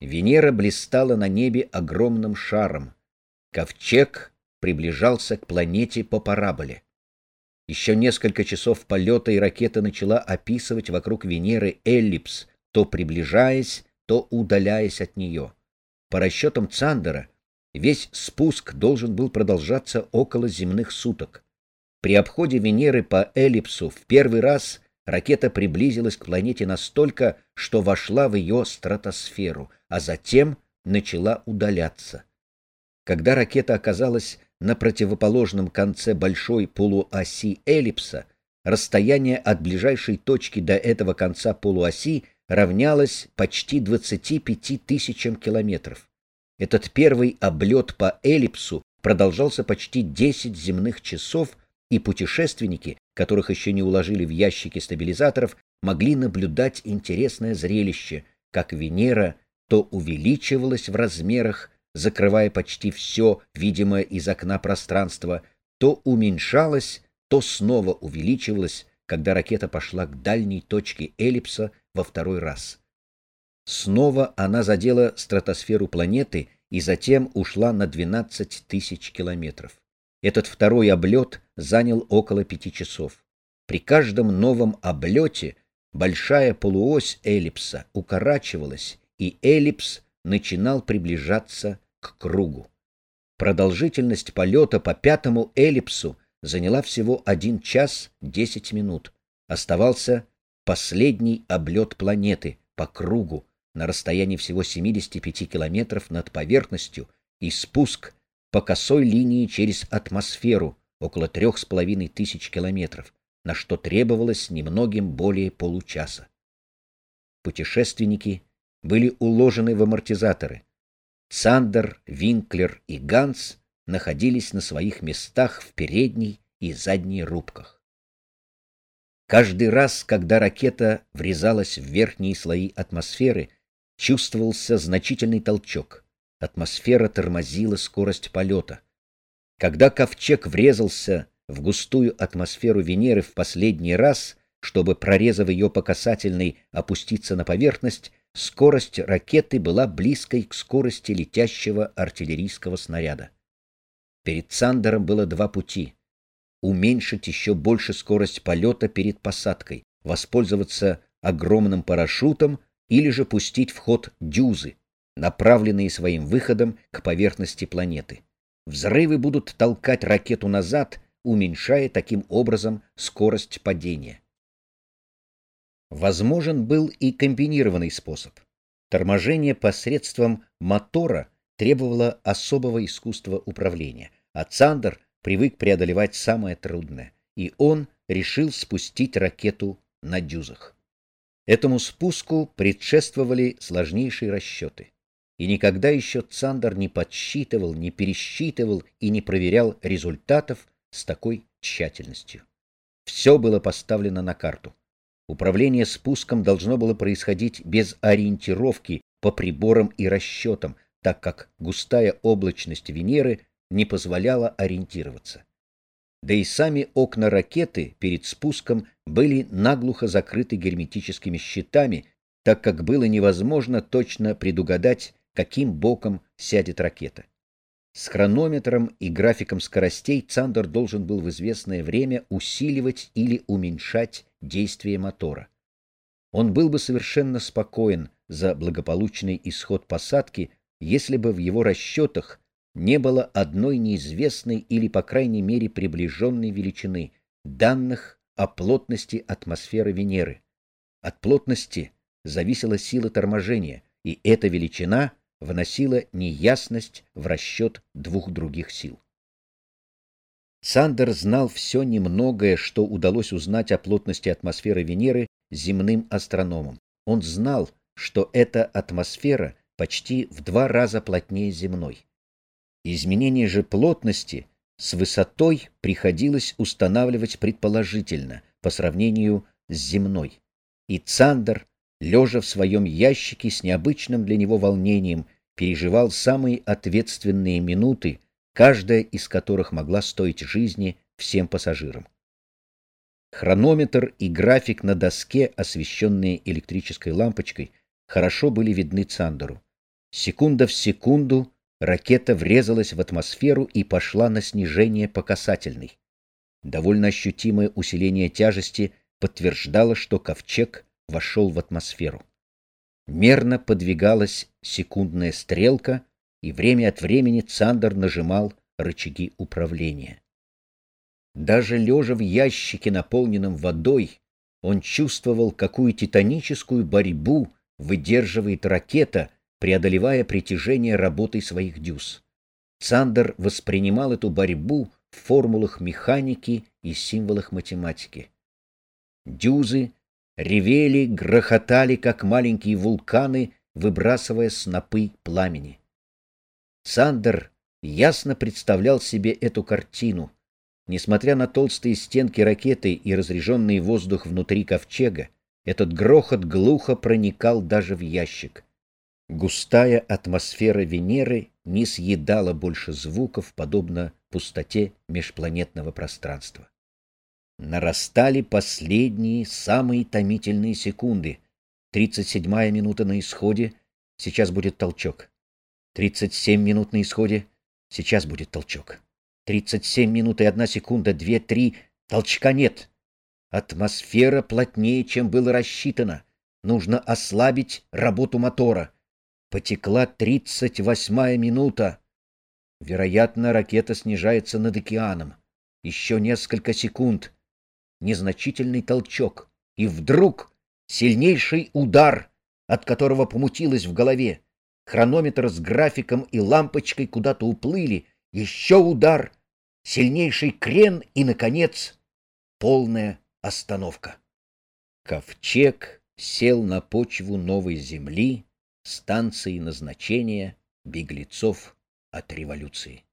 Венера блистала на небе огромным шаром. Ковчег приближался к планете по параболе. Еще несколько часов полета, и ракета начала описывать вокруг Венеры эллипс, то приближаясь, то удаляясь от нее. По расчетам Цандера, весь спуск должен был продолжаться около земных суток. При обходе Венеры по эллипсу в первый раз ракета приблизилась к планете настолько, что вошла в ее стратосферу, а затем начала удаляться. Когда ракета оказалась на противоположном конце большой полуоси эллипса, расстояние от ближайшей точки до этого конца полуоси равнялось почти 25 тысячам километров. Этот первый облет по эллипсу продолжался почти 10 земных часов, и путешественники, которых еще не уложили в ящики стабилизаторов, могли наблюдать интересное зрелище, как Венера то увеличивалась в размерах, закрывая почти все видимое из окна пространство, то уменьшалась, то снова увеличивалась, когда ракета пошла к дальней точке эллипса во второй раз. Снова она задела стратосферу планеты и затем ушла на 12 тысяч километров. Этот второй облет занял около пяти часов. При каждом новом облете большая полуось эллипса укорачивалась, и эллипс начинал приближаться к кругу. Продолжительность полета по пятому эллипсу заняла всего один час десять минут. Оставался последний облет планеты по кругу на расстоянии всего 75 километров над поверхностью и спуск по косой линии через атмосферу около трех с половиной тысяч километров, на что требовалось немногим более получаса. Путешественники были уложены в амортизаторы. Цандер, Винклер и Ганс находились на своих местах в передней и задней рубках. Каждый раз, когда ракета врезалась в верхние слои атмосферы, чувствовался значительный толчок. Атмосфера тормозила скорость полета. Когда ковчег врезался в густую атмосферу Венеры в последний раз, чтобы, прорезав ее по касательной, опуститься на поверхность, скорость ракеты была близкой к скорости летящего артиллерийского снаряда. Перед Сандером было два пути — уменьшить еще больше скорость полета перед посадкой, воспользоваться огромным парашютом или же пустить в ход дюзы, направленные своим выходом к поверхности планеты. Взрывы будут толкать ракету назад, уменьшая таким образом скорость падения. Возможен был и комбинированный способ. Торможение посредством мотора требовало особого искусства управления, а Цандер привык преодолевать самое трудное, и он решил спустить ракету на дюзах. Этому спуску предшествовали сложнейшие расчеты. И никогда еще Цандер не подсчитывал, не пересчитывал и не проверял результатов с такой тщательностью. Все было поставлено на карту. Управление спуском должно было происходить без ориентировки по приборам и расчетам, так как густая облачность Венеры не позволяла ориентироваться. Да и сами окна ракеты перед спуском были наглухо закрыты герметическими щитами, так как было невозможно точно предугадать, каким боком сядет ракета. С хронометром и графиком скоростей Цандер должен был в известное время усиливать или уменьшать действие мотора. Он был бы совершенно спокоен за благополучный исход посадки, если бы в его расчетах не было одной неизвестной или, по крайней мере, приближенной величины данных о плотности атмосферы Венеры. От плотности зависела сила торможения, и эта величина вносила неясность в расчет двух других сил. Сандер знал все немногое, что удалось узнать о плотности атмосферы Венеры земным астрономам. Он знал, что эта атмосфера почти в два раза плотнее земной. Изменение же плотности с высотой приходилось устанавливать предположительно по сравнению с земной. И Цандер, лежа в своем ящике с необычным для него волнением, переживал самые ответственные минуты, каждая из которых могла стоить жизни всем пассажирам. Хронометр и график на доске, освещенные электрической лампочкой, хорошо были видны Цандеру. Секунда в секунду ракета врезалась в атмосферу и пошла на снижение по касательной. Довольно ощутимое усиление тяжести подтверждало, что ковчег вошел в атмосферу. Мерно подвигалась секундная стрелка, и время от времени Цандер нажимал рычаги управления. Даже лежа в ящике, наполненном водой, он чувствовал, какую титаническую борьбу выдерживает ракета, преодолевая притяжение работой своих дюз. Цандер воспринимал эту борьбу в формулах механики и символах математики. Дюзы ревели, грохотали, как маленькие вулканы, выбрасывая снопы пламени. Сандер ясно представлял себе эту картину. Несмотря на толстые стенки ракеты и разреженный воздух внутри ковчега, этот грохот глухо проникал даже в ящик. Густая атмосфера Венеры не съедала больше звуков, подобно пустоте межпланетного пространства. Нарастали последние, самые томительные секунды. Тридцать седьмая минута на исходе, сейчас будет толчок. Тридцать семь минут на исходе, сейчас будет толчок. Тридцать семь минут и одна секунда, две, три, толчка нет. Атмосфера плотнее, чем было рассчитано. Нужно ослабить работу мотора. Потекла тридцать восьмая минута. Вероятно, ракета снижается над океаном. Еще несколько секунд. Незначительный толчок. И вдруг сильнейший удар, от которого помутилось в голове. Хронометр с графиком и лампочкой куда-то уплыли. Еще удар. Сильнейший крен и, наконец, полная остановка. Ковчег сел на почву новой земли, станции назначения беглецов от революции.